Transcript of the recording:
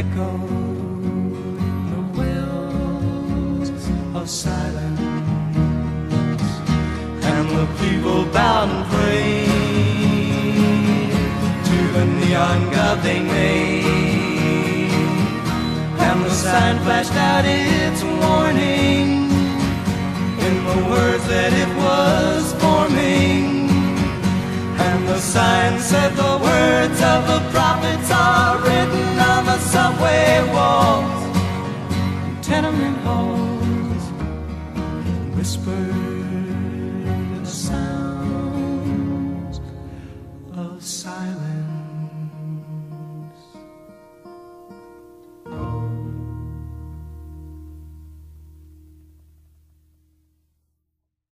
echoed the wells of silence and the people bowed and prayed to the neon god they made. And the sign flashed out its warning in the words that it was silence.